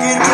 You.